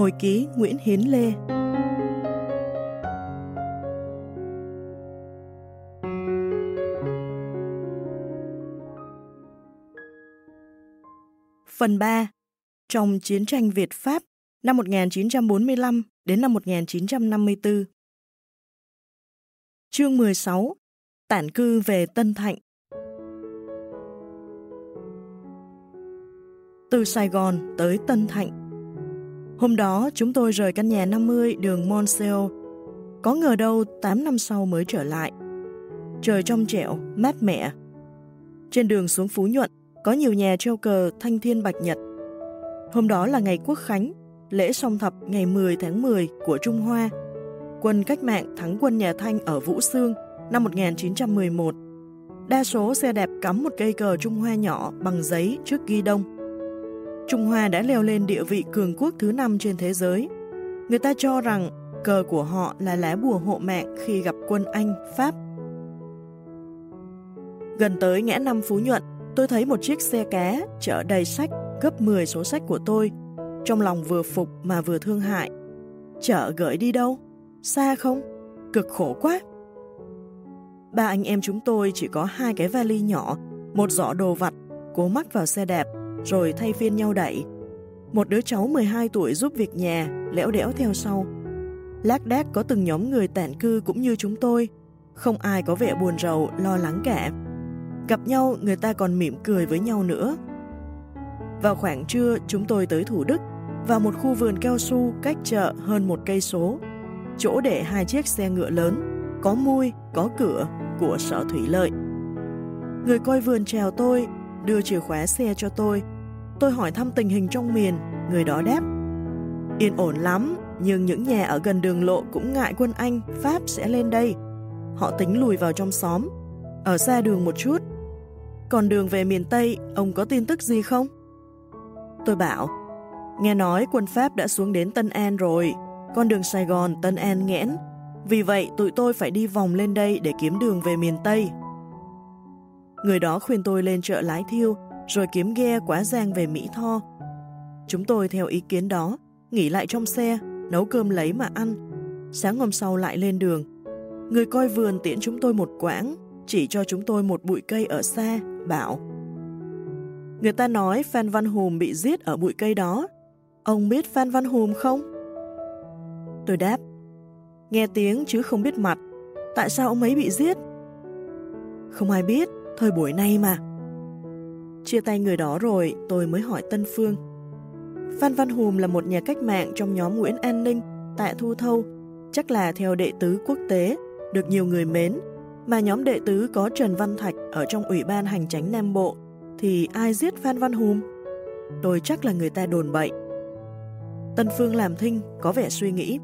Hồi ký Nguyễn Hiến Lê. Phần 3 Trong chiến tranh Việt-Pháp năm 1945 đến năm 1954 Chương 16 Tản cư về Tân Thạnh. Từ Sài Gòn tới Tân Thạnh Hôm đó chúng tôi rời căn nhà 50 đường Monceau, Có ngờ đâu 8 năm sau mới trở lại. Trời trong trẻo, mát mẻ. Trên đường xuống Phú Nhuận, có nhiều nhà treo cờ thanh thiên bạch nhật. Hôm đó là ngày quốc khánh, lễ song thập ngày 10 tháng 10 của Trung Hoa. Quân cách mạng thắng quân nhà Thanh ở Vũ Xương năm 1911. Đa số xe đẹp cắm một cây cờ Trung Hoa nhỏ bằng giấy trước ghi đông. Trung Hoa đã leo lên địa vị cường quốc thứ năm trên thế giới. Người ta cho rằng cờ của họ là lá bùa hộ mạng khi gặp quân Anh, Pháp. Gần tới ngã năm Phú Nhuận, tôi thấy một chiếc xe cá chở đầy sách gấp 10 số sách của tôi. Trong lòng vừa phục mà vừa thương hại. Chở gửi đi đâu? Xa không? Cực khổ quá. Ba anh em chúng tôi chỉ có hai cái vali nhỏ, một giỏ đồ vặt, cố mắc vào xe đẹp rồi thay phiên nhau đẩy. Một đứa cháu 12 tuổi giúp việc nhà, lẽo đẽo theo sau. Lác đác có từng nhóm người tản cư cũng như chúng tôi, không ai có vẻ buồn rầu, lo lắng cả. Gặp nhau, người ta còn mỉm cười với nhau nữa. Vào khoảng trưa, chúng tôi tới Thủ Đức, vào một khu vườn cao su cách chợ hơn một cây số. Chỗ để hai chiếc xe ngựa lớn, có mui, có cửa, của sở thủy lợi. Người coi vườn chào tôi, đưa chìa khóa xe cho tôi. Tôi hỏi thăm tình hình trong miền, người đó đáp. Yên ổn lắm, nhưng những nhà ở gần đường lộ cũng ngại quân Anh, Pháp sẽ lên đây. Họ tính lùi vào trong xóm, ở xa đường một chút. Còn đường về miền Tây, ông có tin tức gì không? Tôi bảo, nghe nói quân Pháp đã xuống đến Tân An rồi, con đường Sài Gòn Tân An nghẽn. Vì vậy tụi tôi phải đi vòng lên đây để kiếm đường về miền Tây. Người đó khuyên tôi lên chợ lái thiêu, rồi kiếm ghe quá giang về Mỹ Tho. Chúng tôi theo ý kiến đó, nghỉ lại trong xe, nấu cơm lấy mà ăn. Sáng hôm sau lại lên đường. Người coi vườn tiễn chúng tôi một quãng, chỉ cho chúng tôi một bụi cây ở xa, bảo. Người ta nói Phan Văn Hùm bị giết ở bụi cây đó. Ông biết Phan Văn Hùm không? Tôi đáp, nghe tiếng chứ không biết mặt. Tại sao ông ấy bị giết? Không ai biết, thời buổi nay mà. Chia tay người đó rồi, tôi mới hỏi Tân Phương. Phan Văn Hùm là một nhà cách mạng trong nhóm Nguyễn An Ninh, tại Thu Thâu, chắc là theo đệ tứ quốc tế, được nhiều người mến, mà nhóm đệ tứ có Trần Văn Thạch ở trong Ủy ban Hành tránh Nam Bộ, thì ai giết Phan Văn Hùm? Tôi chắc là người ta đồn bậy. Tân Phương làm thinh, có vẻ suy nghĩ.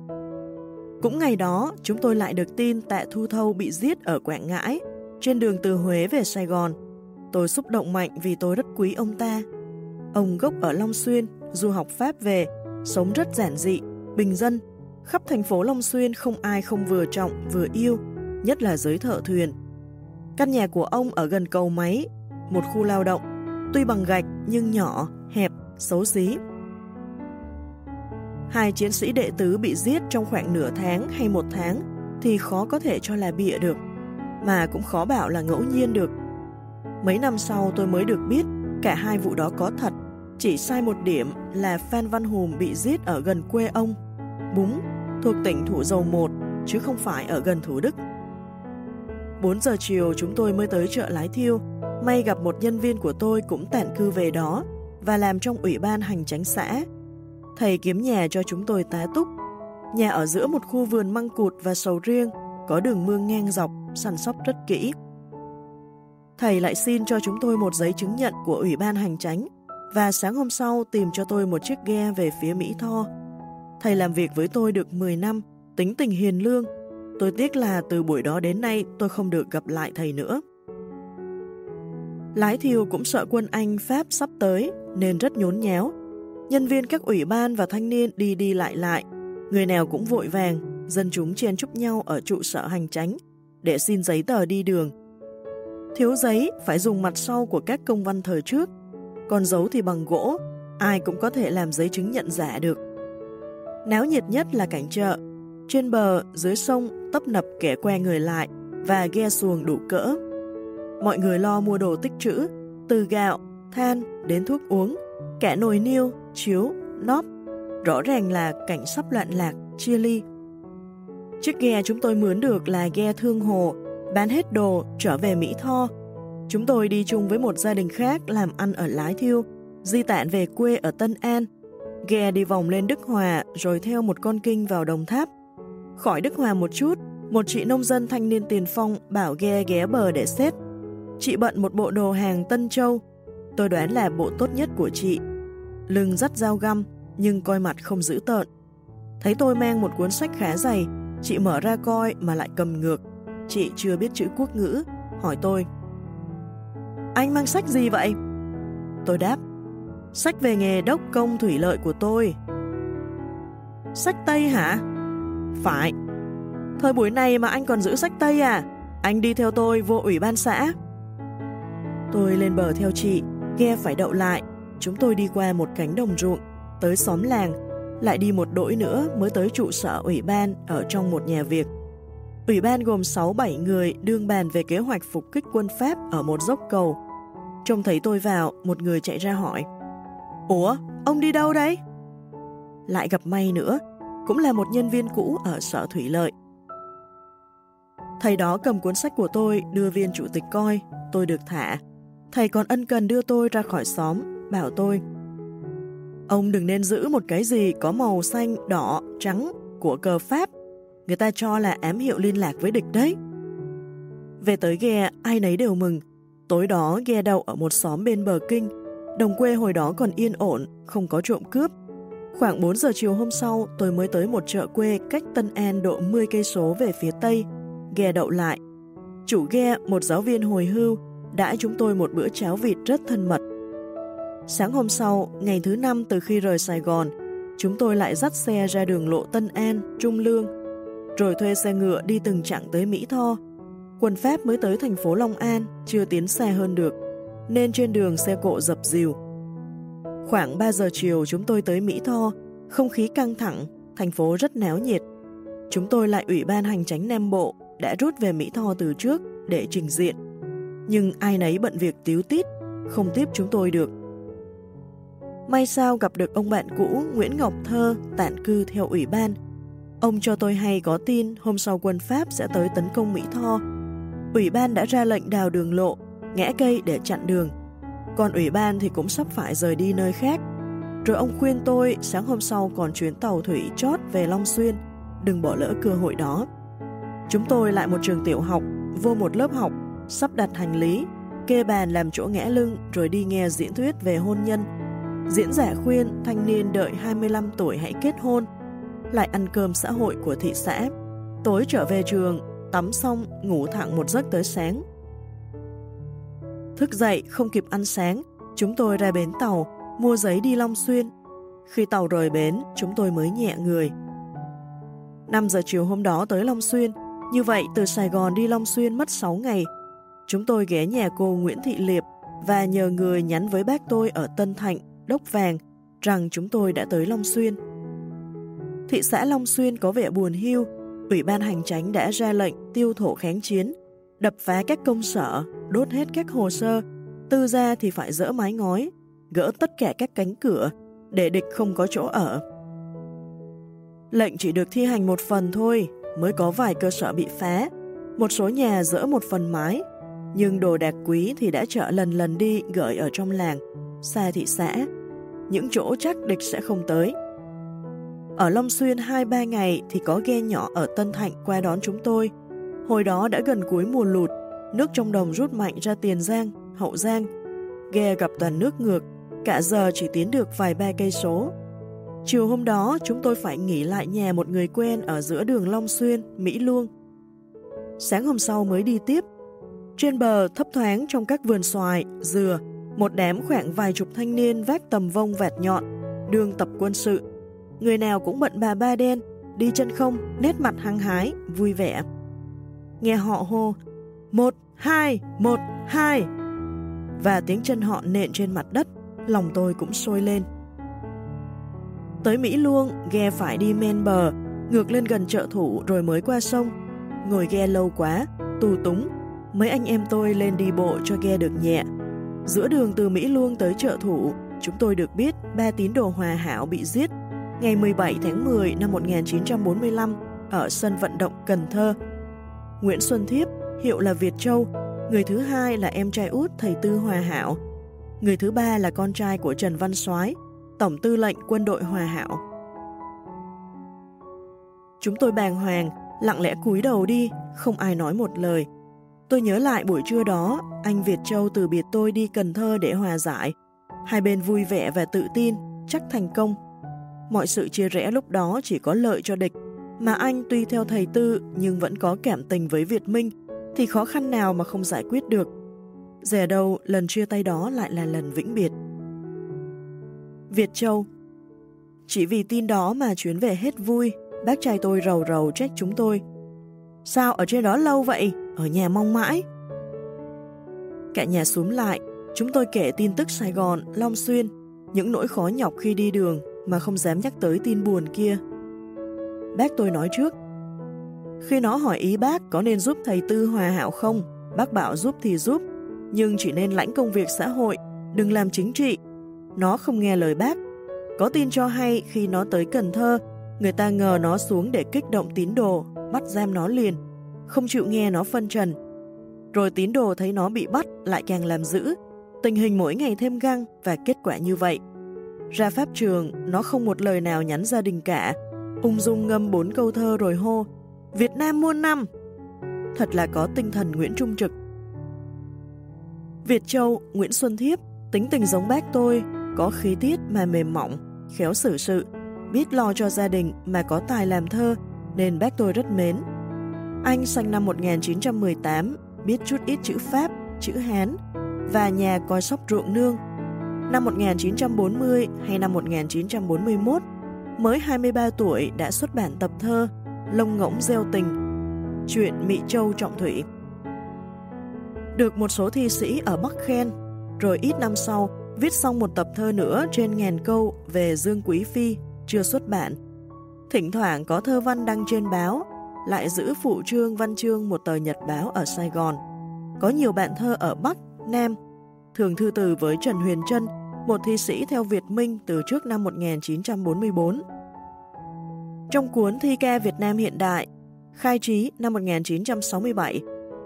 Cũng ngày đó, chúng tôi lại được tin Tạ Thu Thâu bị giết ở Quảng Ngãi, trên đường từ Huế về Sài Gòn, tôi xúc động mạnh vì tôi rất quý ông ta. Ông gốc ở Long Xuyên, du học Pháp về, sống rất giản dị, bình dân. Khắp thành phố Long Xuyên không ai không vừa trọng, vừa yêu, nhất là giới thợ thuyền. Căn nhà của ông ở gần cầu máy, một khu lao động, tuy bằng gạch nhưng nhỏ, hẹp, xấu xí. Hai chiến sĩ đệ tứ bị giết trong khoảng nửa tháng hay một tháng thì khó có thể cho là bịa được mà cũng khó bảo là ngẫu nhiên được. Mấy năm sau tôi mới được biết cả hai vụ đó có thật, chỉ sai một điểm là Phan Văn Hùm bị giết ở gần quê ông, Búng, thuộc tỉnh Thủ Dầu Một, chứ không phải ở gần Thủ Đức. 4 giờ chiều chúng tôi mới tới chợ Lái Thiêu, may gặp một nhân viên của tôi cũng tản cư về đó và làm trong ủy ban hành tránh xã. Thầy kiếm nhà cho chúng tôi tá túc, nhà ở giữa một khu vườn măng cụt và sầu riêng, có đường mương ngang dọc, săn sóc rất kỹ. Thầy lại xin cho chúng tôi một giấy chứng nhận của Ủy ban Hành tránh và sáng hôm sau tìm cho tôi một chiếc ghe về phía Mỹ Tho. Thầy làm việc với tôi được 10 năm, tính tình hiền lương. Tôi tiếc là từ buổi đó đến nay tôi không được gặp lại thầy nữa. Lái thiêu cũng sợ quân Anh Pháp sắp tới nên rất nhốn nháo. Nhân viên các ủy ban và thanh niên đi đi lại lại, người nào cũng vội vàng, dân chúng chen chúc nhau ở trụ sở hành tránh để xin giấy tờ đi đường. Thiếu giấy phải dùng mặt sau của các công văn thời trước, còn dấu thì bằng gỗ, ai cũng có thể làm giấy chứng nhận giả được. Náo nhiệt nhất là cảnh chợ. Trên bờ, dưới sông, tấp nập kẻ que người lại và ghe xuồng đủ cỡ. Mọi người lo mua đồ tích trữ, từ gạo, than đến thuốc uống, cả nồi niêu, chiếu, nóp. Rõ ràng là cảnh sắp loạn lạc, chia ly. Chiếc ghe chúng tôi mướn được là ghe thương hồ, bán hết đồ, trở về Mỹ Tho. Chúng tôi đi chung với một gia đình khác làm ăn ở Lái Thiêu, di tản về quê ở Tân An. Ghe đi vòng lên Đức Hòa rồi theo một con kinh vào Đồng Tháp. Khỏi Đức Hòa một chút, một chị nông dân thanh niên tiền phong bảo ghe ghé bờ để xét. Chị bận một bộ đồ hàng Tân Châu, tôi đoán là bộ tốt nhất của chị. Lưng dắt dao găm, nhưng coi mặt không giữ tợn. Thấy tôi mang một cuốn sách khá dày, chị mở ra coi mà lại cầm ngược. Chị chưa biết chữ quốc ngữ, hỏi tôi. Anh mang sách gì vậy? Tôi đáp, sách về nghề đốc công thủy lợi của tôi. Sách Tây hả? Phải. Thời buổi này mà anh còn giữ sách Tây à? Anh đi theo tôi vô ủy ban xã. Tôi lên bờ theo chị, ghe phải đậu lại. Chúng tôi đi qua một cánh đồng ruộng, tới xóm làng, lại đi một đỗi nữa mới tới trụ sở ủy ban ở trong một nhà việc. Ủy ban gồm 6-7 người đương bàn về kế hoạch phục kích quân Pháp ở một dốc cầu. Trông thấy tôi vào, một người chạy ra hỏi. Ủa, ông đi đâu đấy? Lại gặp may nữa, cũng là một nhân viên cũ ở sở thủy lợi. Thầy đó cầm cuốn sách của tôi đưa viên chủ tịch coi, tôi được thả. Thầy còn ân cần đưa tôi ra khỏi xóm, bảo tôi Ông đừng nên giữ một cái gì có màu xanh, đỏ, trắng của cờ Pháp. Người ta cho là ám hiệu liên lạc với địch đấy. Về tới ghe, ai nấy đều mừng. Tối đó ghe đậu ở một xóm bên bờ kinh. Đồng quê hồi đó còn yên ổn, không có trộm cướp. Khoảng 4 giờ chiều hôm sau, tôi mới tới một chợ quê cách Tân An độ 10 cây số về phía tây. Ghe đậu lại. Chủ ghe, một giáo viên hồi hưu, đãi chúng tôi một bữa cháo vịt rất thân mật. Sáng hôm sau, ngày thứ năm từ khi rời Sài Gòn, chúng tôi lại dắt xe ra đường lộ Tân An, Trung Lương, rồi thuê xe ngựa đi từng chặng tới Mỹ Tho. Quân Pháp mới tới thành phố Long An, chưa tiến xe hơn được, nên trên đường xe cộ dập dìu. Khoảng 3 giờ chiều chúng tôi tới Mỹ Tho, không khí căng thẳng, thành phố rất náo nhiệt. Chúng tôi lại Ủy ban Hành tránh Nam Bộ đã rút về Mỹ Tho từ trước để trình diện. Nhưng ai nấy bận việc tiếu tít, không tiếp chúng tôi được. May sao gặp được ông bạn cũ Nguyễn Ngọc Thơ tản cư theo ủy ban. Ông cho tôi hay có tin hôm sau quân Pháp sẽ tới tấn công Mỹ Tho. Ủy ban đã ra lệnh đào đường lộ, ngẽ cây để chặn đường. Còn ủy ban thì cũng sắp phải rời đi nơi khác. Rồi ông khuyên tôi sáng hôm sau còn chuyến tàu thủy chót về Long Xuyên, đừng bỏ lỡ cơ hội đó. Chúng tôi lại một trường tiểu học, vô một lớp học, sắp đặt hành lý, kê bàn làm chỗ ngẽ lưng rồi đi nghe diễn thuyết về hôn nhân Diễn giả khuyên thanh niên đợi 25 tuổi hãy kết hôn, lại ăn cơm xã hội của thị xã. Tối trở về trường, tắm xong, ngủ thẳng một giấc tới sáng. Thức dậy, không kịp ăn sáng, chúng tôi ra bến tàu, mua giấy đi Long Xuyên. Khi tàu rời bến, chúng tôi mới nhẹ người. 5 giờ chiều hôm đó tới Long Xuyên, như vậy từ Sài Gòn đi Long Xuyên mất 6 ngày. Chúng tôi ghé nhà cô Nguyễn Thị Liệp và nhờ người nhắn với bác tôi ở Tân Thạnh đốc vàng rằng chúng tôi đã tới Long Xuyên. Thị xã Long Xuyên có vẻ buồn hiu, Ủy ban hành tránh đã ra lệnh tiêu thổ kháng chiến, đập phá các công sở, đốt hết các hồ sơ, tư ra thì phải dỡ mái ngói, gỡ tất cả các cánh cửa, để địch không có chỗ ở. Lệnh chỉ được thi hành một phần thôi, mới có vài cơ sở bị phá, một số nhà dỡ một phần mái, nhưng đồ đạc quý thì đã chợ lần lần đi gửi ở trong làng, xa thị xã, những chỗ chắc địch sẽ không tới. Ở Long Xuyên 2-3 ngày thì có ghe nhỏ ở Tân Thạnh qua đón chúng tôi. Hồi đó đã gần cuối mùa lụt, nước trong đồng rút mạnh ra Tiền Giang, Hậu Giang. Ghe gặp toàn nước ngược, cả giờ chỉ tiến được vài ba cây số. Chiều hôm đó chúng tôi phải nghỉ lại nhà một người quen ở giữa đường Long Xuyên, Mỹ Luông. Sáng hôm sau mới đi tiếp. Trên bờ thấp thoáng trong các vườn xoài, dừa, một đám khoảng vài chục thanh niên vác tầm vông vẹt nhọn, đường tập quân sự. Người nào cũng bận bà ba đen, đi chân không, nét mặt hăng hái, vui vẻ. Nghe họ hô, một, hai, một, hai. Và tiếng chân họ nện trên mặt đất, lòng tôi cũng sôi lên. Tới Mỹ Luông, ghe phải đi men bờ, ngược lên gần chợ thủ rồi mới qua sông. Ngồi ghe lâu quá, tù túng, mấy anh em tôi lên đi bộ cho ghe được nhẹ. Giữa đường từ Mỹ Luông tới chợ thủ, chúng tôi được biết ba tín đồ hòa hảo bị giết ngày 17 tháng 10 năm 1945 ở sân vận động Cần Thơ. Nguyễn Xuân Thiếp, hiệu là Việt Châu, người thứ hai là em trai út thầy Tư Hòa Hảo, người thứ ba là con trai của Trần Văn Soái, Tổng tư lệnh quân đội Hòa Hảo. Chúng tôi bàng hoàng, lặng lẽ cúi đầu đi, không ai nói một lời. Tôi nhớ lại buổi trưa đó, anh Việt Châu từ biệt tôi đi Cần Thơ để hòa giải. Hai bên vui vẻ và tự tin, chắc thành công. Mọi sự chia rẽ lúc đó chỉ có lợi cho địch, mà anh tuy theo thầy Tư nhưng vẫn có cảm tình với Việt Minh, thì khó khăn nào mà không giải quyết được. Dè đâu lần chia tay đó lại là lần vĩnh biệt. Việt Châu Chỉ vì tin đó mà chuyến về hết vui, bác trai tôi rầu rầu trách chúng tôi. Sao ở trên đó lâu vậy? Ở nhà mong mãi. Cả nhà xuống lại, chúng tôi kể tin tức Sài Gòn, Long Xuyên, những nỗi khó nhọc khi đi đường mà không dám nhắc tới tin buồn kia. Bác tôi nói trước, khi nó hỏi ý bác có nên giúp thầy Tư hòa hảo không, bác bảo giúp thì giúp, nhưng chỉ nên lãnh công việc xã hội, đừng làm chính trị. Nó không nghe lời bác. Có tin cho hay khi nó tới Cần Thơ, người ta ngờ nó xuống để kích động tín đồ, bắt giam nó liền, không chịu nghe nó phân trần. Rồi tín đồ thấy nó bị bắt lại càng làm dữ, tình hình mỗi ngày thêm găng và kết quả như vậy. Ra pháp trường, nó không một lời nào nhắn gia đình cả, ung dung ngâm bốn câu thơ rồi hô, Việt Nam muôn năm! Thật là có tinh thần Nguyễn Trung Trực. Việt Châu, Nguyễn Xuân Thiếp, tính tình giống bác tôi, có khí tiết mà mềm mỏng, khéo xử sự, biết lo cho gia đình mà có tài làm thơ, nên bác tôi rất mến. Anh sinh năm 1918, biết chút ít chữ Pháp, chữ Hán, và nhà coi sóc ruộng nương. Năm 1940 hay năm 1941, mới 23 tuổi đã xuất bản tập thơ Lông ngỗng gieo tình, chuyện Mỹ Châu Trọng Thủy. Được một số thi sĩ ở Bắc khen, rồi ít năm sau viết xong một tập thơ nữa trên ngàn câu về Dương Quý Phi, chưa xuất bản. Thỉnh thoảng có thơ văn đăng trên báo, lại giữ phụ trương văn chương một tờ nhật báo ở Sài Gòn. Có nhiều bạn thơ ở Bắc, Nam, thường thư từ với Trần Huyền Trân, một thi sĩ theo Việt Minh từ trước năm 1944. Trong cuốn Thi ca Việt Nam hiện đại, khai trí năm 1967,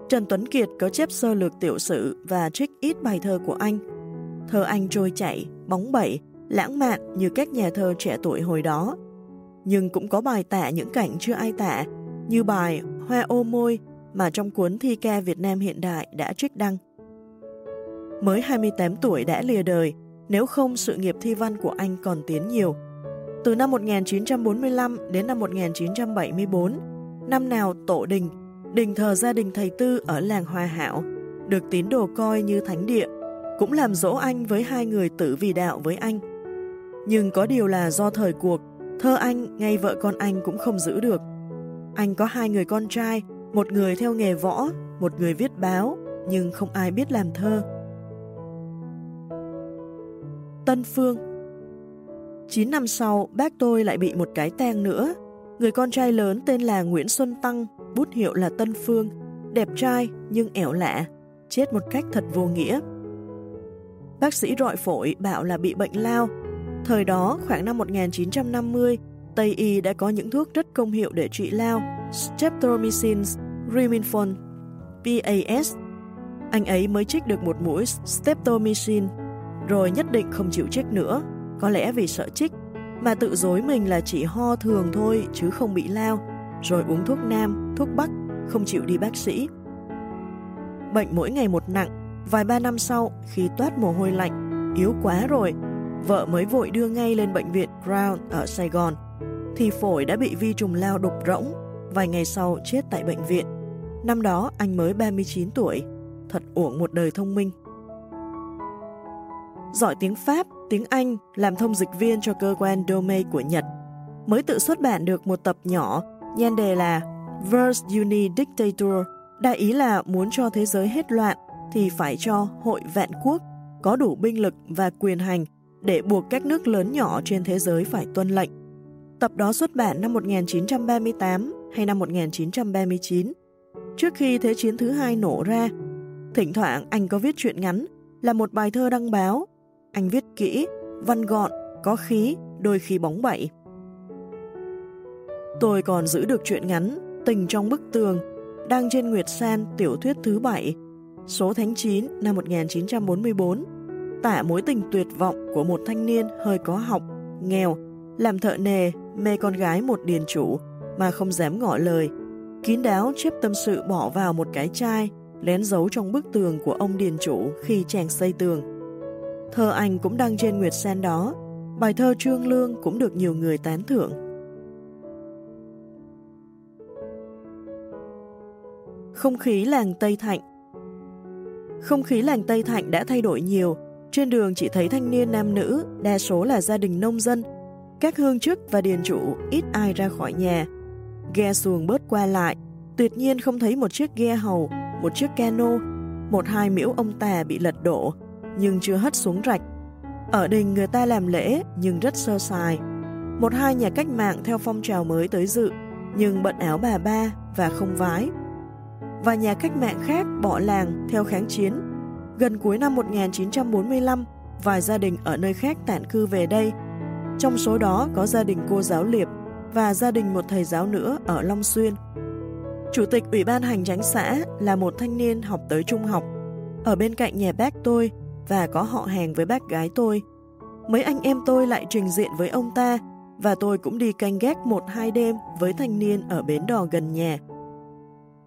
Trần Tuấn Kiệt có chép sơ lược tiểu sử và trích ít bài thơ của anh. Thơ anh trôi chảy, bóng bẩy, lãng mạn như các nhà thơ trẻ tuổi hồi đó. Nhưng cũng có bài tả những cảnh chưa ai tả, như bài Hoa ô môi mà trong cuốn Thi ca Việt Nam hiện đại đã trích đăng. Mới 28 tuổi đã lìa đời, nếu không sự nghiệp thi văn của anh còn tiến nhiều. Từ năm 1945 đến năm 1974, năm nào tổ đình, đình thờ gia đình thầy Tư ở làng Hoa Hảo, được tín đồ coi như thánh địa, cũng làm dỗ anh với hai người tử vì đạo với anh. Nhưng có điều là do thời cuộc, thơ anh ngay vợ con anh cũng không giữ được. Anh có hai người con trai, một người theo nghề võ, một người viết báo, nhưng không ai biết làm thơ. Tân Phương 9 năm sau, bác tôi lại bị một cái tang nữa. Người con trai lớn tên là Nguyễn Xuân Tăng, bút hiệu là Tân Phương, đẹp trai nhưng ẻo lạ, chết một cách thật vô nghĩa. Bác sĩ rọi phổi bảo là bị bệnh lao. Thời đó, khoảng năm 1950, Tây Y đã có những thuốc rất công hiệu để trị lao, streptomycin, Riminphone, PAS. Anh ấy mới trích được một mũi streptomycin, rồi nhất định không chịu trích nữa, có lẽ vì sợ trích, mà tự dối mình là chỉ ho thường thôi chứ không bị lao, rồi uống thuốc nam, thuốc bắc, không chịu đi bác sĩ. Bệnh mỗi ngày một nặng, vài ba năm sau khi toát mồ hôi lạnh, yếu quá rồi, vợ mới vội đưa ngay lên bệnh viện Brown ở Sài Gòn, thì phổi đã bị vi trùng lao đục rỗng, vài ngày sau chết tại bệnh viện. Năm đó anh mới 39 tuổi, thật uổng một đời thông minh. Giỏi tiếng Pháp, tiếng Anh, làm thông dịch viên cho cơ quan domain của Nhật. Mới tự xuất bản được một tập nhỏ, nhan đề là Verse Uni Dictator, đại ý là muốn cho thế giới hết loạn thì phải cho hội vạn quốc có đủ binh lực và quyền hành để buộc các nước lớn nhỏ trên thế giới phải tuân lệnh. Tập đó xuất bản năm 1938 hay năm 1939, trước khi Thế chiến thứ hai nổ ra. Thỉnh thoảng anh có viết truyện ngắn là một bài thơ đăng báo. Anh viết kỹ, văn gọn, có khí, đôi khi bóng bẩy. Tôi còn giữ được chuyện ngắn Tình trong bức tường đang trên Nguyệt San tiểu thuyết thứ 7, số tháng 9 năm 1944, tả mối tình tuyệt vọng của một thanh niên hơi có học, nghèo, làm thợ nề, mê con gái một điền chủ mà không dám ngỏ lời, kín đáo chép tâm sự bỏ vào một cái chai, lén giấu trong bức tường của ông điền chủ khi chàng xây tường. Thơ anh cũng đăng trên Nguyệt Sen đó, bài thơ Trương Lương cũng được nhiều người tán thưởng. Không khí làng Tây Thạnh Không khí làng Tây Thạnh đã thay đổi nhiều, trên đường chỉ thấy thanh niên nam nữ, đa số là gia đình nông dân. Các hương chức và điền chủ ít ai ra khỏi nhà. Ghe xuồng bớt qua lại, tuyệt nhiên không thấy một chiếc ghe hầu, một chiếc cano, một hai miễu ông tà bị lật đổ, nhưng chưa hất xuống rạch. Ở đình người ta làm lễ nhưng rất sơ sài. Một hai nhà cách mạng theo phong trào mới tới dự, nhưng bận áo bà ba và không vái. Và nhà cách mạng khác bỏ làng theo kháng chiến Gần cuối năm 1945, vài gia đình ở nơi khác tản cư về đây. Trong số đó có gia đình cô giáo Liệp và gia đình một thầy giáo nữa ở Long Xuyên. Chủ tịch Ủy ban Hành tránh xã là một thanh niên học tới trung học, ở bên cạnh nhà bác tôi và có họ hàng với bác gái tôi. Mấy anh em tôi lại trình diện với ông ta và tôi cũng đi canh gác một hai đêm với thanh niên ở bến đò gần nhà.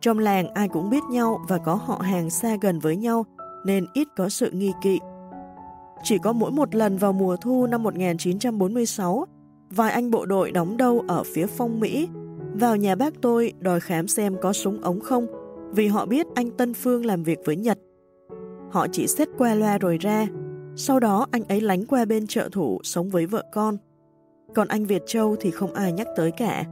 Trong làng ai cũng biết nhau và có họ hàng xa gần với nhau nên ít có sự nghi kỵ. Chỉ có mỗi một lần vào mùa thu năm 1946, vài anh bộ đội đóng đâu ở phía phong Mỹ vào nhà bác tôi đòi khám xem có súng ống không vì họ biết anh Tân Phương làm việc với Nhật. Họ chỉ xét qua loa rồi ra, sau đó anh ấy lánh qua bên trợ thủ sống với vợ con. Còn anh Việt Châu thì không ai nhắc tới cả.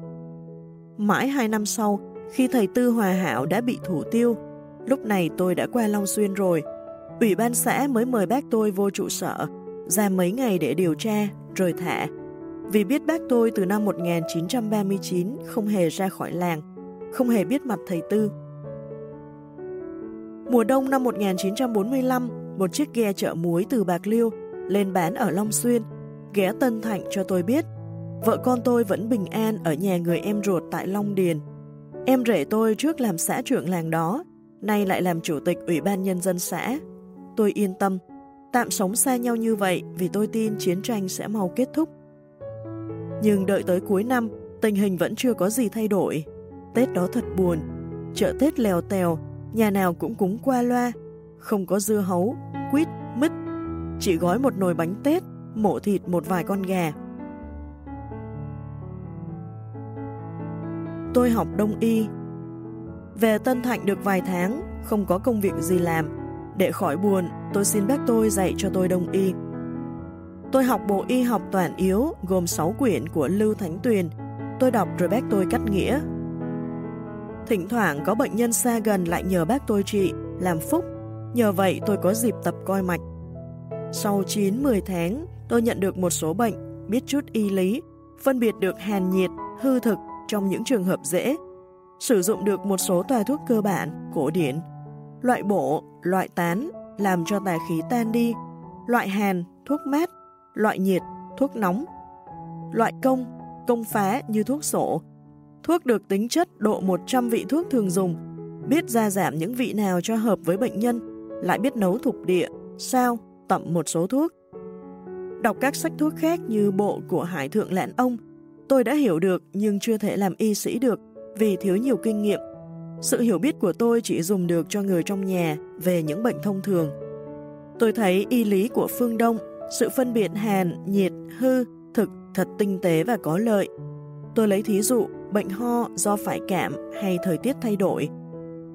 Mãi hai năm sau, khi thầy Tư Hòa Hảo đã bị thủ tiêu, lúc này tôi đã qua Long Xuyên rồi, Ủy ban xã mới mời bác tôi vô trụ sở, ra mấy ngày để điều tra, rồi thả. Vì biết bác tôi từ năm 1939 không hề ra khỏi làng, không hề biết mặt thầy Tư. Mùa đông năm 1945, một chiếc ghe chợ muối từ Bạc Liêu lên bán ở Long Xuyên, ghé Tân Thạnh cho tôi biết. Vợ con tôi vẫn bình an ở nhà người em ruột tại Long Điền. Em rể tôi trước làm xã trưởng làng đó, nay lại làm chủ tịch Ủy ban Nhân dân xã, Tôi yên tâm, tạm sống xa nhau như vậy vì tôi tin chiến tranh sẽ mau kết thúc. Nhưng đợi tới cuối năm, tình hình vẫn chưa có gì thay đổi. Tết đó thật buồn, chợ Tết lèo tèo, nhà nào cũng cúng qua loa, không có dưa hấu, quýt, mít, chỉ gói một nồi bánh Tết, mổ thịt một vài con gà. Tôi học đông y. Về Tân Thạnh được vài tháng, không có công việc gì làm, để khỏi buồn, tôi xin bác tôi dạy cho tôi đông y. Tôi học bộ y học toàn yếu gồm 6 quyển của Lưu Thánh Tuyền. Tôi đọc rồi bác tôi cắt nghĩa. Thỉnh thoảng có bệnh nhân xa gần lại nhờ bác tôi trị, làm phúc. Nhờ vậy tôi có dịp tập coi mạch. Sau 9-10 tháng, tôi nhận được một số bệnh, biết chút y lý, phân biệt được hàn nhiệt, hư thực trong những trường hợp dễ, sử dụng được một số tòa thuốc cơ bản, cổ điển, loại bổ, loại tán làm cho tà khí tan đi, loại hàn, thuốc mát, loại nhiệt, thuốc nóng, loại công, công phá như thuốc sổ. Thuốc được tính chất độ 100 vị thuốc thường dùng, biết gia giảm những vị nào cho hợp với bệnh nhân, lại biết nấu thục địa, sao, tẩm một số thuốc. Đọc các sách thuốc khác như bộ của Hải Thượng Lãn Ông, tôi đã hiểu được nhưng chưa thể làm y sĩ được vì thiếu nhiều kinh nghiệm sự hiểu biết của tôi chỉ dùng được cho người trong nhà về những bệnh thông thường. Tôi thấy y lý của phương Đông, sự phân biệt hàn, nhiệt, hư, thực thật tinh tế và có lợi. Tôi lấy thí dụ bệnh ho do phải cảm hay thời tiết thay đổi.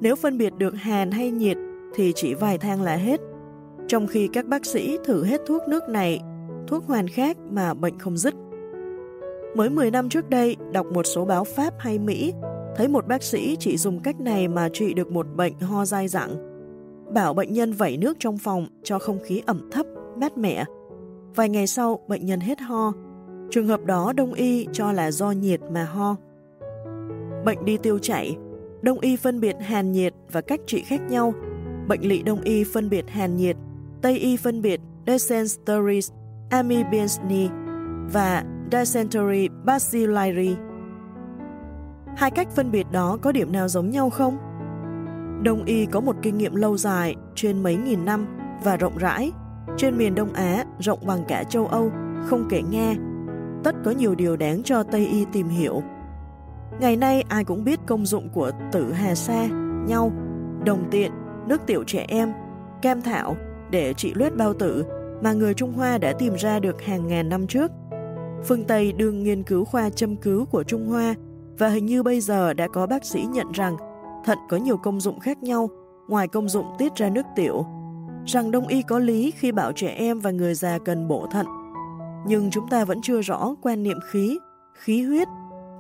Nếu phân biệt được hàn hay nhiệt thì chỉ vài thang là hết. Trong khi các bác sĩ thử hết thuốc nước này, thuốc hoàn khác mà bệnh không dứt. Mới 10 năm trước đây, đọc một số báo Pháp hay Mỹ thấy một bác sĩ chỉ dùng cách này mà trị được một bệnh ho dai dẳng. Bảo bệnh nhân vẩy nước trong phòng cho không khí ẩm thấp, mát mẻ. Vài ngày sau, bệnh nhân hết ho. Trường hợp đó đông y cho là do nhiệt mà ho. Bệnh đi tiêu chảy, đông y phân biệt hàn nhiệt và cách trị khác nhau. Bệnh lý đông y phân biệt hàn nhiệt, tây y phân biệt dysentery, amoebiasis và dysentery bacilli. Hai cách phân biệt đó có điểm nào giống nhau không? Đông y có một kinh nghiệm lâu dài, trên mấy nghìn năm và rộng rãi, trên miền Đông Á rộng bằng cả châu Âu, không kể Nga. Tất có nhiều điều đáng cho Tây y tìm hiểu. Ngày nay ai cũng biết công dụng của tử hà sa, nhau, đồng tiện, nước tiểu trẻ em, cam thảo để trị luyết bao tử mà người Trung Hoa đã tìm ra được hàng ngàn năm trước. Phương Tây đương nghiên cứu khoa châm cứu của Trung Hoa và hình như bây giờ đã có bác sĩ nhận rằng thận có nhiều công dụng khác nhau ngoài công dụng tiết ra nước tiểu, rằng Đông y có lý khi bảo trẻ em và người già cần bổ thận. Nhưng chúng ta vẫn chưa rõ quan niệm khí, khí huyết,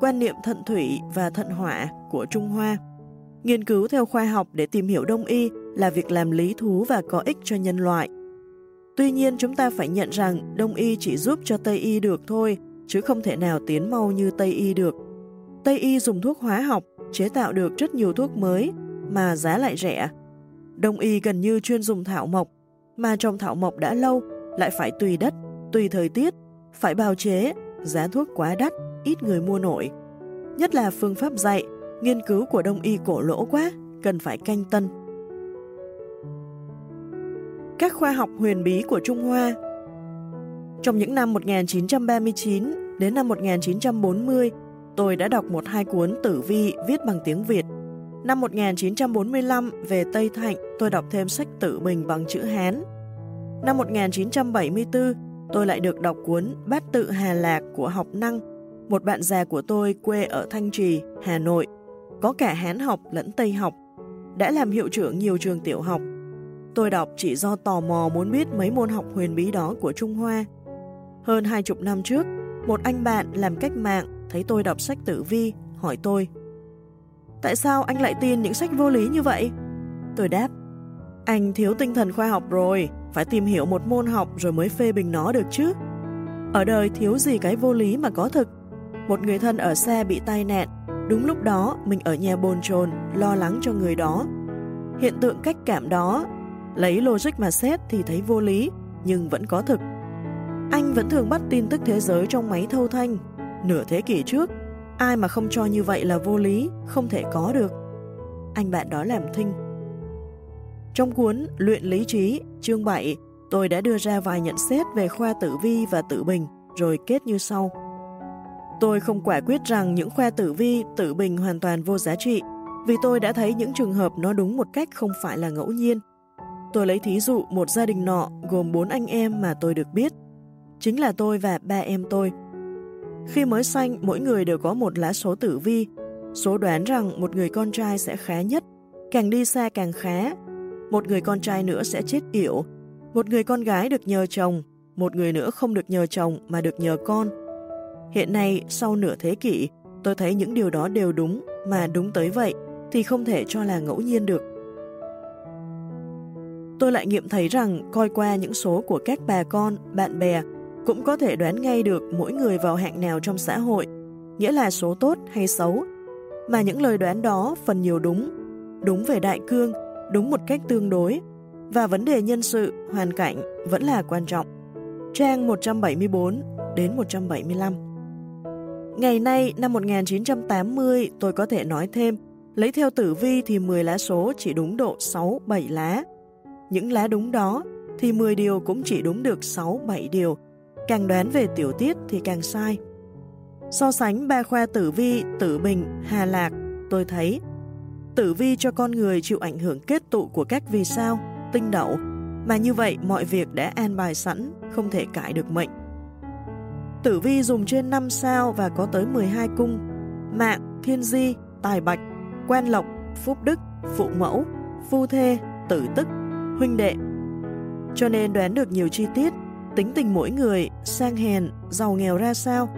quan niệm thận thủy và thận hỏa của Trung Hoa. Nghiên cứu theo khoa học để tìm hiểu Đông y là việc làm lý thú và có ích cho nhân loại. Tuy nhiên chúng ta phải nhận rằng Đông y chỉ giúp cho Tây y được thôi, chứ không thể nào tiến mau như Tây y được. Tây y dùng thuốc hóa học, chế tạo được rất nhiều thuốc mới, mà giá lại rẻ. Đông y gần như chuyên dùng thảo mộc, mà trồng thảo mộc đã lâu, lại phải tùy đất, tùy thời tiết, phải bào chế, giá thuốc quá đắt, ít người mua nổi. Nhất là phương pháp dạy, nghiên cứu của đông y cổ lỗ quá, cần phải canh tân. Các khoa học huyền bí của Trung Hoa Trong những năm 1939 đến năm 1940, tôi đã đọc một hai cuốn tử vi viết bằng tiếng Việt. Năm 1945 về Tây Thạnh, tôi đọc thêm sách tử bình bằng chữ Hán. Năm 1974, tôi lại được đọc cuốn Bát tự Hà Lạc của học năng. Một bạn già của tôi quê ở Thanh Trì, Hà Nội, có cả Hán học lẫn Tây học, đã làm hiệu trưởng nhiều trường tiểu học. Tôi đọc chỉ do tò mò muốn biết mấy môn học huyền bí đó của Trung Hoa. Hơn hai chục năm trước, một anh bạn làm cách mạng thấy tôi đọc sách tử vi, hỏi tôi Tại sao anh lại tin những sách vô lý như vậy? Tôi đáp Anh thiếu tinh thần khoa học rồi, phải tìm hiểu một môn học rồi mới phê bình nó được chứ. Ở đời thiếu gì cái vô lý mà có thực. Một người thân ở xa bị tai nạn, đúng lúc đó mình ở nhà bồn chồn, lo lắng cho người đó. Hiện tượng cách cảm đó, lấy logic mà xét thì thấy vô lý, nhưng vẫn có thực. Anh vẫn thường bắt tin tức thế giới trong máy thâu thanh, Nửa thế kỷ trước, ai mà không cho như vậy là vô lý, không thể có được. Anh bạn đó làm thinh. Trong cuốn Luyện Lý Trí, chương 7, tôi đã đưa ra vài nhận xét về khoa tử vi và tử bình, rồi kết như sau. Tôi không quả quyết rằng những khoa tử vi, tử bình hoàn toàn vô giá trị, vì tôi đã thấy những trường hợp nó đúng một cách không phải là ngẫu nhiên. Tôi lấy thí dụ một gia đình nọ gồm bốn anh em mà tôi được biết. Chính là tôi và ba em tôi. Khi mới sanh, mỗi người đều có một lá số tử vi, số đoán rằng một người con trai sẽ khá nhất, càng đi xa càng khá. Một người con trai nữa sẽ chết yểu, một người con gái được nhờ chồng, một người nữa không được nhờ chồng mà được nhờ con. Hiện nay, sau nửa thế kỷ, tôi thấy những điều đó đều đúng, mà đúng tới vậy thì không thể cho là ngẫu nhiên được. Tôi lại nghiệm thấy rằng coi qua những số của các bà con, bạn bè cũng có thể đoán ngay được mỗi người vào hạng nào trong xã hội, nghĩa là số tốt hay xấu. Mà những lời đoán đó phần nhiều đúng, đúng về đại cương, đúng một cách tương đối, và vấn đề nhân sự, hoàn cảnh vẫn là quan trọng. Trang 174 đến 175 Ngày nay, năm 1980, tôi có thể nói thêm, lấy theo tử vi thì 10 lá số chỉ đúng độ 6-7 lá. Những lá đúng đó thì 10 điều cũng chỉ đúng được 6-7 điều, càng đoán về tiểu tiết thì càng sai. So sánh ba khoa tử vi, tử bình, hà lạc, tôi thấy tử vi cho con người chịu ảnh hưởng kết tụ của các vì sao, tinh đậu, mà như vậy mọi việc đã an bài sẵn, không thể cải được mệnh. Tử vi dùng trên 5 sao và có tới 12 cung, mạng, thiên di, tài bạch, quan lộc, phúc đức, phụ mẫu, phu thê, tử tức, huynh đệ. Cho nên đoán được nhiều chi tiết tính tình mỗi người, sang hèn, giàu nghèo ra sao,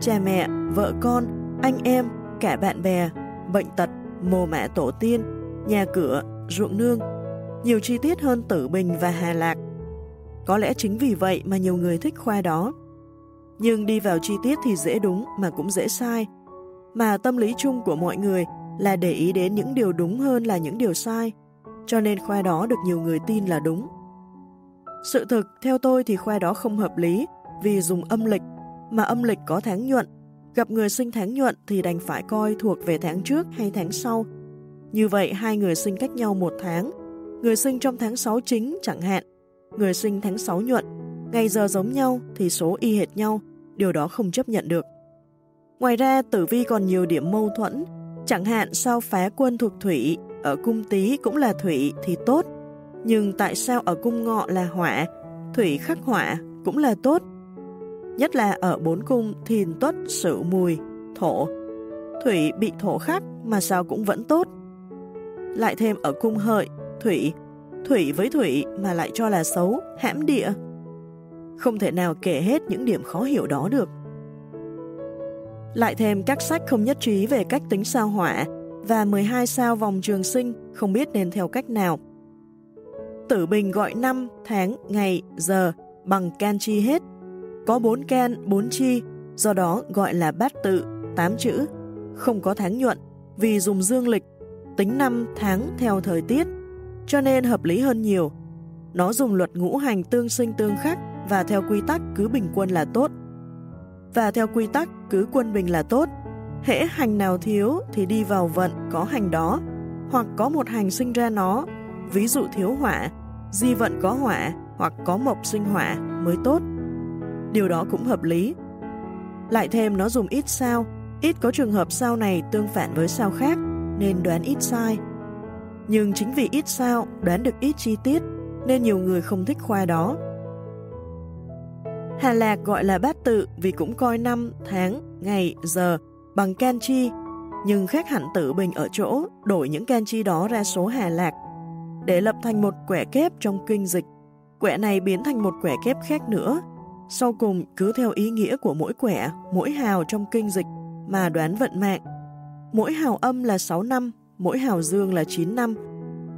cha mẹ, vợ con, anh em, cả bạn bè, bệnh tật, mồ mẹ tổ tiên, nhà cửa, ruộng nương, nhiều chi tiết hơn tử bình và hà lạc. Có lẽ chính vì vậy mà nhiều người thích khoa đó. Nhưng đi vào chi tiết thì dễ đúng mà cũng dễ sai. Mà tâm lý chung của mọi người là để ý đến những điều đúng hơn là những điều sai. Cho nên khoe đó được nhiều người tin là đúng. Sự thực, theo tôi thì khoe đó không hợp lý vì dùng âm lịch, mà âm lịch có tháng nhuận. Gặp người sinh tháng nhuận thì đành phải coi thuộc về tháng trước hay tháng sau. Như vậy hai người sinh cách nhau một tháng. Người sinh trong tháng 6 chính chẳng hạn, người sinh tháng 6 nhuận. Ngày giờ giống nhau thì số y hệt nhau, điều đó không chấp nhận được. Ngoài ra, tử vi còn nhiều điểm mâu thuẫn, chẳng hạn sao phá quân thuộc thủy, ở cung tý cũng là thủy thì tốt, nhưng tại sao ở cung ngọ là hỏa, thủy khắc hỏa cũng là tốt? Nhất là ở bốn cung thìn tuất, sự mùi, thổ. Thủy bị thổ khắc mà sao cũng vẫn tốt. Lại thêm ở cung hợi, thủy, thủy với thủy mà lại cho là xấu, hãm địa. Không thể nào kể hết những điểm khó hiểu đó được. Lại thêm các sách không nhất trí về cách tính sao hỏa và 12 sao vòng trường sinh không biết nên theo cách nào. Tử Bình gọi năm, tháng, ngày, giờ bằng can chi hết. Có 4 can, 4 chi, do đó gọi là bát tự, 8 chữ. Không có tháng nhuận, vì dùng dương lịch, tính năm tháng theo thời tiết, cho nên hợp lý hơn nhiều. Nó dùng luật ngũ hành tương sinh tương khắc và theo quy tắc cứ bình quân là tốt. Và theo quy tắc cứ quân bình là tốt. Hễ hành nào thiếu thì đi vào vận có hành đó, hoặc có một hành sinh ra nó, ví dụ thiếu hỏa di vận có hỏa hoặc có mộc sinh hỏa mới tốt. Điều đó cũng hợp lý. Lại thêm nó dùng ít sao, ít có trường hợp sao này tương phản với sao khác, nên đoán ít sai. Nhưng chính vì ít sao, đoán được ít chi tiết, nên nhiều người không thích khoa đó. Hà Lạc gọi là bát tự vì cũng coi năm, tháng, ngày, giờ bằng kanji, chi, nhưng khác hẳn tử bình ở chỗ đổi những kanji chi đó ra số Hà Lạc để lập thành một quẻ kép trong kinh dịch. Quẻ này biến thành một quẻ kép khác nữa. Sau cùng cứ theo ý nghĩa của mỗi quẻ, mỗi hào trong kinh dịch mà đoán vận mạng. Mỗi hào âm là 6 năm, mỗi hào dương là 9 năm,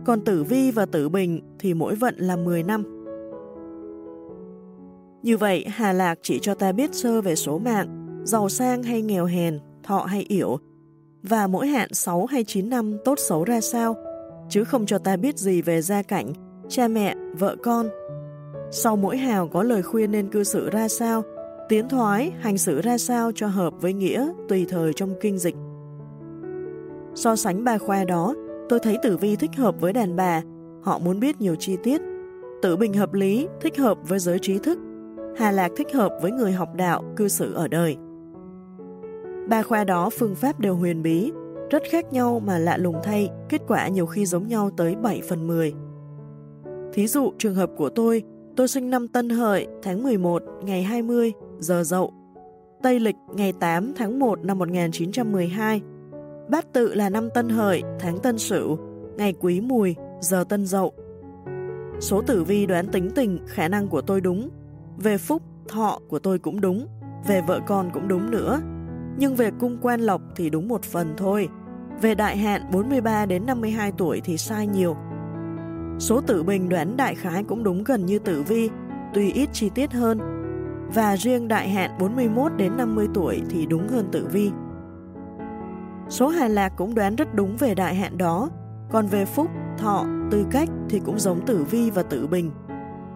còn tử vi và tử bình thì mỗi vận là 10 năm. Như vậy, Hà Lạc chỉ cho ta biết sơ về số mạng, giàu sang hay nghèo hèn, thọ hay yểu, và mỗi hạn 6 hay 9 năm tốt xấu ra sao, chứ không cho ta biết gì về gia cảnh, cha mẹ, vợ con. Sau mỗi hào có lời khuyên nên cư xử ra sao, tiến thoái, hành xử ra sao cho hợp với nghĩa tùy thời trong kinh dịch. So sánh ba khoa đó, tôi thấy tử vi thích hợp với đàn bà, họ muốn biết nhiều chi tiết. Tử bình hợp lý, thích hợp với giới trí thức. Hà Lạc thích hợp với người học đạo, cư xử ở đời. Ba khoa đó phương pháp đều huyền bí, rất khác nhau mà lạ lùng thay, kết quả nhiều khi giống nhau tới 7 phần 10. Thí dụ trường hợp của tôi, tôi sinh năm Tân Hợi tháng 11 ngày 20 giờ dậu, Tây lịch ngày 8 tháng 1 năm 1912, Bát tự là năm Tân Hợi tháng Tân Sửu, ngày Quý Mùi giờ Tân Dậu. Số tử vi đoán tính tình khả năng của tôi đúng, về phúc, thọ của tôi cũng đúng, về vợ con cũng đúng nữa, nhưng về cung quan lộc thì đúng một phần thôi. Về đại hạn 43 đến 52 tuổi thì sai nhiều. Số tử bình đoán đại khái cũng đúng gần như tử vi, tuy ít chi tiết hơn. Và riêng đại hạn 41 đến 50 tuổi thì đúng hơn tử vi. Số Hà Lạc cũng đoán rất đúng về đại hạn đó, còn về phúc, thọ, tư cách thì cũng giống tử vi và tử bình.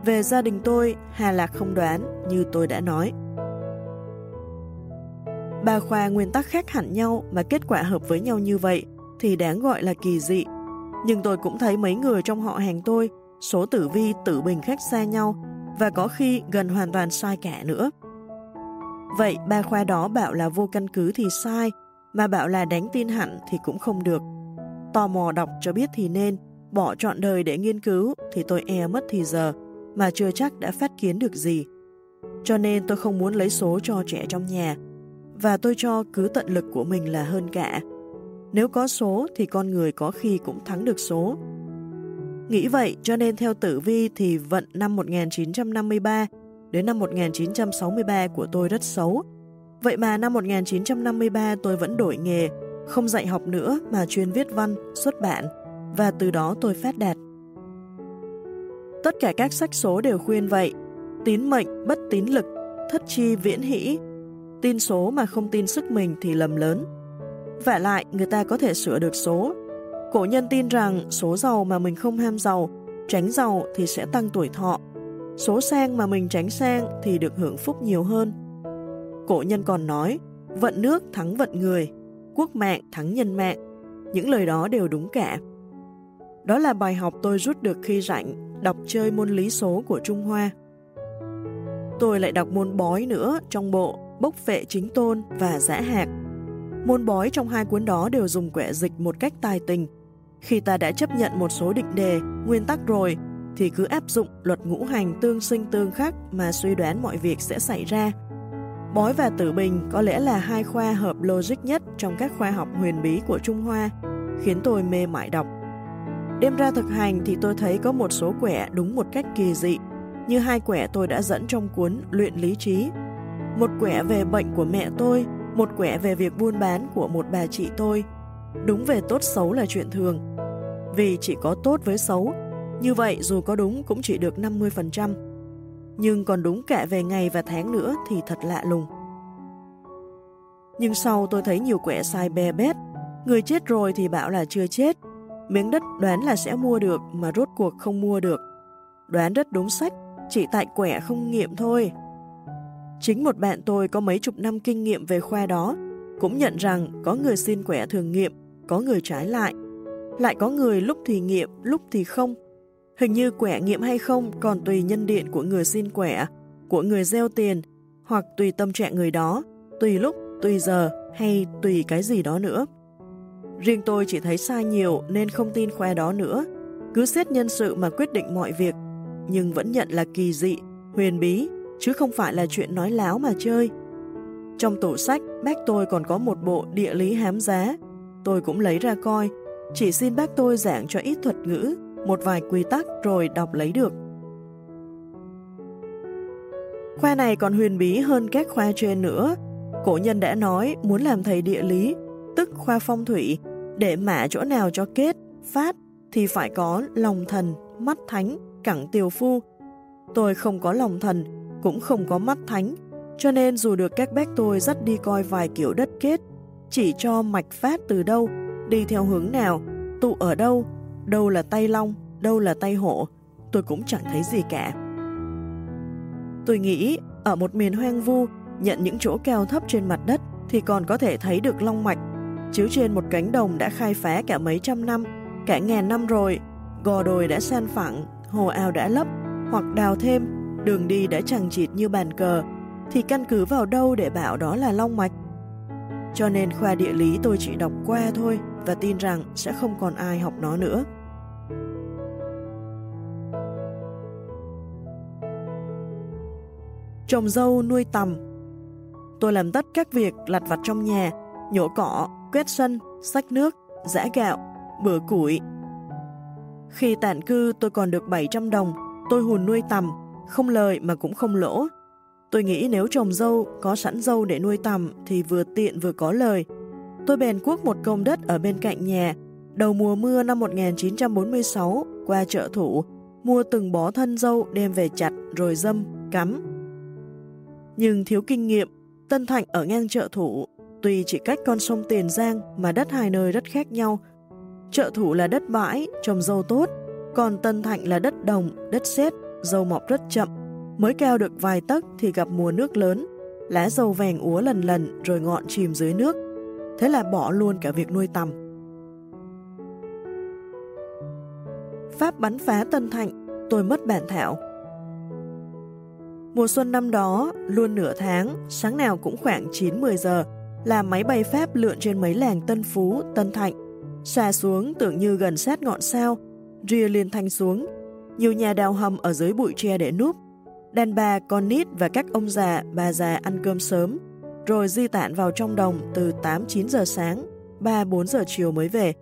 Về gia đình tôi, Hà Lạc không đoán như tôi đã nói. Ba khoa nguyên tắc khác hẳn nhau mà kết quả hợp với nhau như vậy thì đáng gọi là kỳ dị. Nhưng tôi cũng thấy mấy người trong họ hàng tôi, số tử vi tử bình khác xa nhau và có khi gần hoàn toàn sai cả nữa. Vậy ba khoa đó bảo là vô căn cứ thì sai, mà bảo là đánh tin hẳn thì cũng không được. Tò mò đọc cho biết thì nên, bỏ trọn đời để nghiên cứu thì tôi e mất thì giờ, mà chưa chắc đã phát kiến được gì. Cho nên tôi không muốn lấy số cho trẻ trong nhà, và tôi cho cứ tận lực của mình là hơn cả. Nếu có số thì con người có khi cũng thắng được số. Nghĩ vậy cho nên theo tử vi thì vận năm 1953 đến năm 1963 của tôi rất xấu. Vậy mà năm 1953 tôi vẫn đổi nghề, không dạy học nữa mà chuyên viết văn, xuất bản, và từ đó tôi phát đạt. Tất cả các sách số đều khuyên vậy, tín mệnh bất tín lực, thất chi viễn hỷ. Tin số mà không tin sức mình thì lầm lớn. Vả lại, người ta có thể sửa được số. Cổ nhân tin rằng số giàu mà mình không ham giàu, tránh giàu thì sẽ tăng tuổi thọ. Số sang mà mình tránh sang thì được hưởng phúc nhiều hơn. Cổ nhân còn nói, vận nước thắng vận người, quốc mạng thắng nhân mạng. Những lời đó đều đúng cả. Đó là bài học tôi rút được khi rảnh, đọc chơi môn lý số của Trung Hoa. Tôi lại đọc môn bói nữa trong bộ Bốc vệ chính tôn và Giã Hạc. Môn bói trong hai cuốn đó đều dùng quẻ dịch một cách tài tình. Khi ta đã chấp nhận một số định đề, nguyên tắc rồi, thì cứ áp dụng luật ngũ hành tương sinh tương khắc mà suy đoán mọi việc sẽ xảy ra. Bói và tử bình có lẽ là hai khoa hợp logic nhất trong các khoa học huyền bí của Trung Hoa, khiến tôi mê mải đọc. Đêm ra thực hành thì tôi thấy có một số quẻ đúng một cách kỳ dị, như hai quẻ tôi đã dẫn trong cuốn Luyện Lý Trí. Một quẻ về bệnh của mẹ tôi, một quẻ về việc buôn bán của một bà chị tôi. Đúng về tốt xấu là chuyện thường, vì chỉ có tốt với xấu, như vậy dù có đúng cũng chỉ được 50%. Nhưng còn đúng cả về ngày và tháng nữa thì thật lạ lùng. Nhưng sau tôi thấy nhiều quẻ sai bè bét, người chết rồi thì bảo là chưa chết, Miếng đất đoán là sẽ mua được mà rốt cuộc không mua được. Đoán rất đúng sách, chỉ tại quẻ không nghiệm thôi. Chính một bạn tôi có mấy chục năm kinh nghiệm về khoa đó, cũng nhận rằng có người xin quẻ thường nghiệm, có người trái lại. Lại có người lúc thì nghiệm, lúc thì không. Hình như quẻ nghiệm hay không còn tùy nhân điện của người xin quẻ, của người gieo tiền, hoặc tùy tâm trạng người đó, tùy lúc, tùy giờ hay tùy cái gì đó nữa. Riêng tôi chỉ thấy sai nhiều nên không tin khoe đó nữa. Cứ xét nhân sự mà quyết định mọi việc, nhưng vẫn nhận là kỳ dị, huyền bí, chứ không phải là chuyện nói láo mà chơi. Trong tủ sách, bác tôi còn có một bộ địa lý hám giá. Tôi cũng lấy ra coi, chỉ xin bác tôi giảng cho ít thuật ngữ, một vài quy tắc rồi đọc lấy được. Khoa này còn huyền bí hơn các khoa trên nữa. Cổ nhân đã nói muốn làm thầy địa lý, tức khoa phong thủy, để mã chỗ nào cho kết, phát thì phải có lòng thần, mắt thánh, cẳng tiều phu. Tôi không có lòng thần, cũng không có mắt thánh, cho nên dù được các bác tôi dắt đi coi vài kiểu đất kết, chỉ cho mạch phát từ đâu, đi theo hướng nào, tụ ở đâu, đâu là tay long, đâu là tay hổ, tôi cũng chẳng thấy gì cả. Tôi nghĩ, ở một miền hoang vu, nhận những chỗ cao thấp trên mặt đất thì còn có thể thấy được long mạch chiếu trên một cánh đồng đã khai phá cả mấy trăm năm, cả ngàn năm rồi, gò đồi đã san phẳng, hồ ao đã lấp, hoặc đào thêm, đường đi đã chẳng chịt như bàn cờ, thì căn cứ vào đâu để bảo đó là long mạch? Cho nên khoa địa lý tôi chỉ đọc qua thôi và tin rằng sẽ không còn ai học nó nữa. Trồng dâu nuôi tầm Tôi làm tất các việc lặt vặt trong nhà, nhổ cỏ, quét sân, sách nước, giã gạo, bữa củi. Khi tản cư tôi còn được 700 đồng, tôi hùn nuôi tầm, không lời mà cũng không lỗ. Tôi nghĩ nếu trồng dâu, có sẵn dâu để nuôi tầm thì vừa tiện vừa có lời. Tôi bèn cuốc một công đất ở bên cạnh nhà, đầu mùa mưa năm 1946 qua chợ thủ, mua từng bó thân dâu đem về chặt rồi dâm, cắm. Nhưng thiếu kinh nghiệm, Tân Thạnh ở ngang chợ thủ Tuy chỉ cách con sông Tiền Giang mà đất hai nơi rất khác nhau. Trợ thủ là đất bãi, trồng dâu tốt, còn Tân Thạnh là đất đồng, đất sét, dâu mọc rất chậm. Mới cao được vài tấc thì gặp mùa nước lớn, lá dâu vàng úa lần lần rồi ngọn chìm dưới nước. Thế là bỏ luôn cả việc nuôi tầm. Pháp bắn phá Tân Thạnh, tôi mất bản thảo. Mùa xuân năm đó, luôn nửa tháng, sáng nào cũng khoảng 9-10 giờ, là máy bay Pháp lượn trên mấy làng Tân Phú, Tân Thạnh, xà xuống tưởng như gần sát ngọn sao, ria liên thanh xuống. Nhiều nhà đào hầm ở dưới bụi tre để núp. Đàn bà, con nít và các ông già, bà già ăn cơm sớm, rồi di tản vào trong đồng từ 8-9 giờ sáng, 3-4 giờ chiều mới về.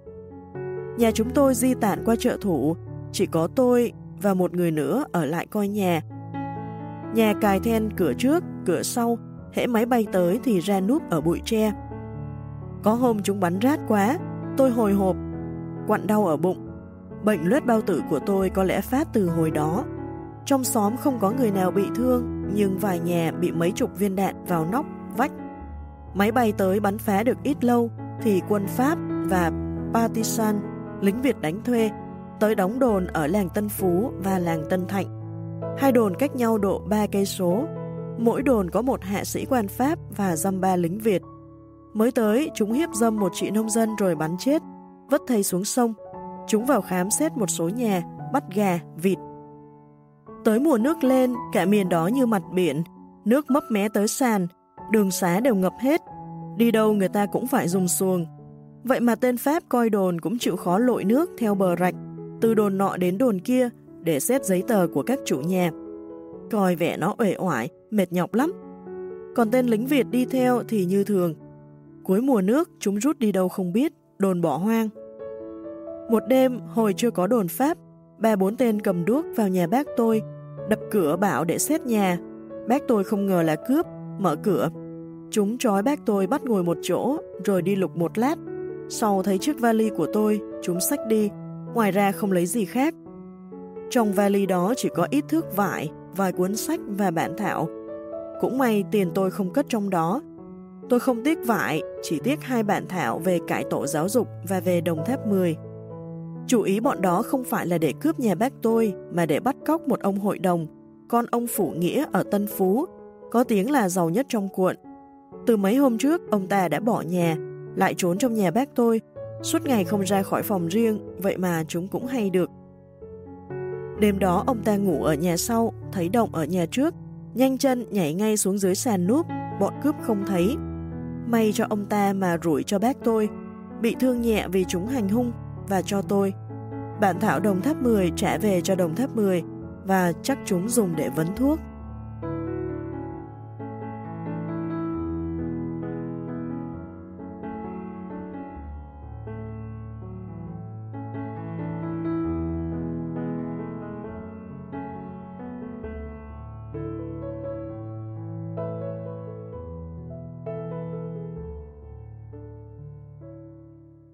Nhà chúng tôi di tản qua chợ thủ, chỉ có tôi và một người nữa ở lại coi nhà. Nhà cài then cửa trước, cửa sau, hễ máy bay tới thì ra núp ở bụi tre. Có hôm chúng bắn rát quá, tôi hồi hộp, quặn đau ở bụng. Bệnh lết bao tử của tôi có lẽ phát từ hồi đó. Trong xóm không có người nào bị thương, nhưng vài nhà bị mấy chục viên đạn vào nóc, vách. Máy bay tới bắn phá được ít lâu, thì quân Pháp và Partisan, lính Việt đánh thuê, tới đóng đồn ở làng Tân Phú và làng Tân Thạnh. Hai đồn cách nhau độ 3 cây số. Mỗi đồn có một hạ sĩ quan Pháp và dăm ba lính Việt. Mới tới, chúng hiếp dâm một chị nông dân rồi bắn chết, vất thầy xuống sông. Chúng vào khám xét một số nhà, bắt gà, vịt. Tới mùa nước lên, cả miền đó như mặt biển, nước mấp mé tới sàn, đường xá đều ngập hết. Đi đâu người ta cũng phải dùng xuồng. Vậy mà tên Pháp coi đồn cũng chịu khó lội nước theo bờ rạch, từ đồn nọ đến đồn kia để xét giấy tờ của các chủ nhà. Coi vẻ nó uể oải, mệt nhọc lắm. Còn tên lính Việt đi theo thì như thường. Cuối mùa nước chúng rút đi đâu không biết, đồn bỏ hoang. Một đêm, hồi chưa có đồn Pháp, ba bốn tên cầm đuốc vào nhà bác tôi, đập cửa bảo để xét nhà. Bác tôi không ngờ là cướp, mở cửa. Chúng trói bác tôi bắt ngồi một chỗ, rồi đi lục một lát. Sau thấy chiếc vali của tôi, chúng xách đi, ngoài ra không lấy gì khác. Trong vali đó chỉ có ít thước vải, vài cuốn sách và bản thảo. Cũng may tiền tôi không cất trong đó. Tôi không tiếc vải, chỉ tiếc hai bản thảo về cải tổ giáo dục và về đồng tháp 10. Chủ ý bọn đó không phải là để cướp nhà bác tôi, mà để bắt cóc một ông hội đồng, con ông Phủ Nghĩa ở Tân Phú, có tiếng là giàu nhất trong cuộn. Từ mấy hôm trước, ông ta đã bỏ nhà, lại trốn trong nhà bác tôi, suốt ngày không ra khỏi phòng riêng, vậy mà chúng cũng hay được. Đêm đó ông ta ngủ ở nhà sau, thấy động ở nhà trước, nhanh chân nhảy ngay xuống dưới sàn núp, bọn cướp không thấy. May cho ông ta mà rủi cho bác tôi, bị thương nhẹ vì chúng hành hung, và cho tôi. bạn thảo đồng tháp 10 trả về cho đồng tháp 10 và chắc chúng dùng để vấn thuốc.